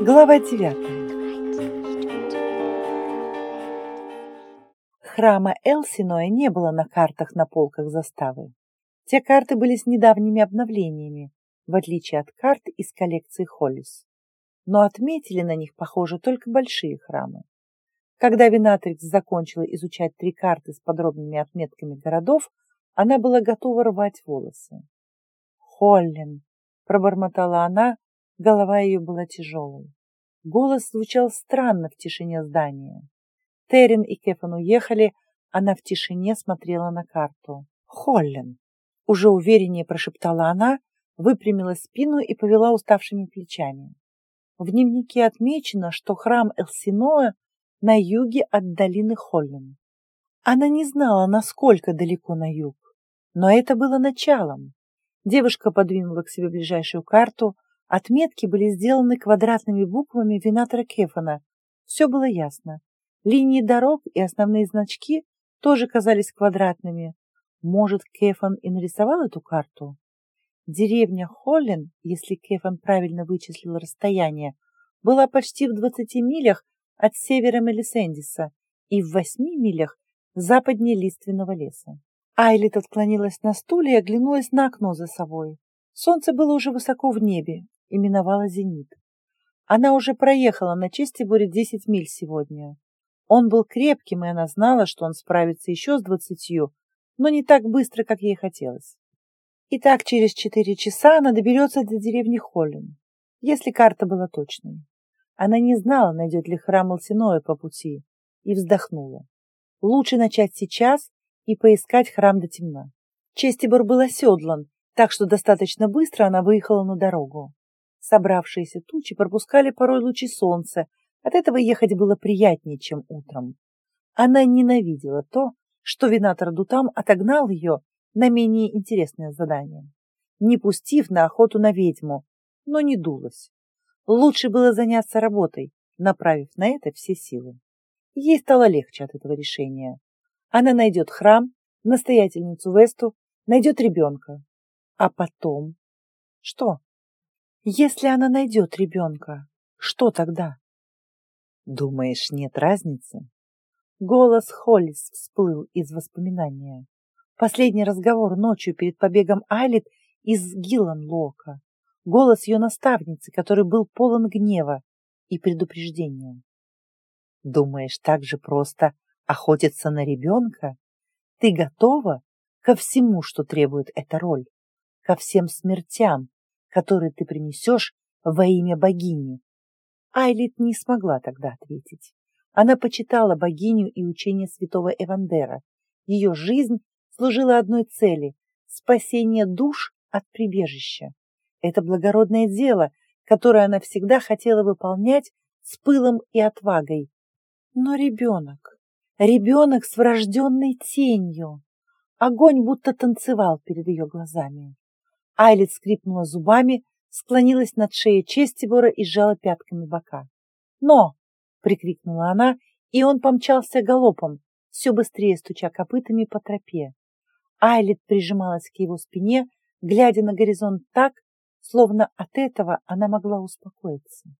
Глава девятая. Храма Элсиноя не было на картах на полках заставы. Те карты были с недавними обновлениями, в отличие от карт из коллекции Холлис. Но отметили на них, похоже, только большие храмы. Когда Винатрикс закончила изучать три карты с подробными отметками городов, она была готова рвать волосы. «Холлен!» — пробормотала она, голова ее была тяжелой. Голос звучал странно в тишине здания. Террин и Кефан уехали, она в тишине смотрела на карту. «Холлен!» — уже увереннее прошептала она, выпрямила спину и повела уставшими плечами. В дневнике отмечено, что храм Элсиноя на юге от долины Холлен. Она не знала, насколько далеко на юг, но это было началом. Девушка подвинула к себе ближайшую карту, отметки были сделаны квадратными буквами винатора Кефана. Все было ясно. Линии дорог и основные значки тоже казались квадратными. Может, Кефан и нарисовал эту карту? Деревня Холлен, если Кефан правильно вычислил расстояние, была почти в 20 милях от севера Мелисендиса и в восьми милях западнее лиственного леса. Айлит отклонилась на стуле и оглянулась на окно за собой. Солнце было уже высоко в небе и миновало зенит. Она уже проехала на Честиборе десять миль сегодня. Он был крепким, и она знала, что он справится еще с двадцатью, но не так быстро, как ей хотелось. И так через четыре часа она доберется до деревни Холлин, если карта была точной. Она не знала, найдет ли храм Алсиноя по пути, и вздохнула. Лучше начать сейчас и поискать храм до темна. Честибор был оседлан, так что достаточно быстро она выехала на дорогу. Собравшиеся тучи пропускали порой лучи солнца, от этого ехать было приятнее, чем утром. Она ненавидела то, что винатор Дутам отогнал ее на менее интересное задание, не пустив на охоту на ведьму, но не дулась. Лучше было заняться работой, направив на это все силы. Ей стало легче от этого решения. Она найдет храм, настоятельницу Весту, найдет ребенка. А потом... Что? Если она найдет ребенка, что тогда? Думаешь, нет разницы? Голос Холлис всплыл из воспоминания. Последний разговор ночью перед побегом Айлит из Гилланлока голос ее наставницы, который был полон гнева и предупреждения. Думаешь, так же просто охотиться на ребенка? Ты готова ко всему, что требует эта роль, ко всем смертям, которые ты принесешь во имя богини? Айлит не смогла тогда ответить. Она почитала богиню и учение святого Эвандера. Ее жизнь служила одной цели – спасение душ от прибежища. Это благородное дело, которое она всегда хотела выполнять с пылом и отвагой. Но ребенок, ребенок с врожденной тенью. Огонь будто танцевал перед ее глазами. Айлит скрипнула зубами, склонилась над шеей Честибора и сжала пятками бока. «Но!» — прикрикнула она, и он помчался галопом, все быстрее стуча копытами по тропе. Айлит прижималась к его спине, глядя на горизонт так, словно от этого она могла успокоиться.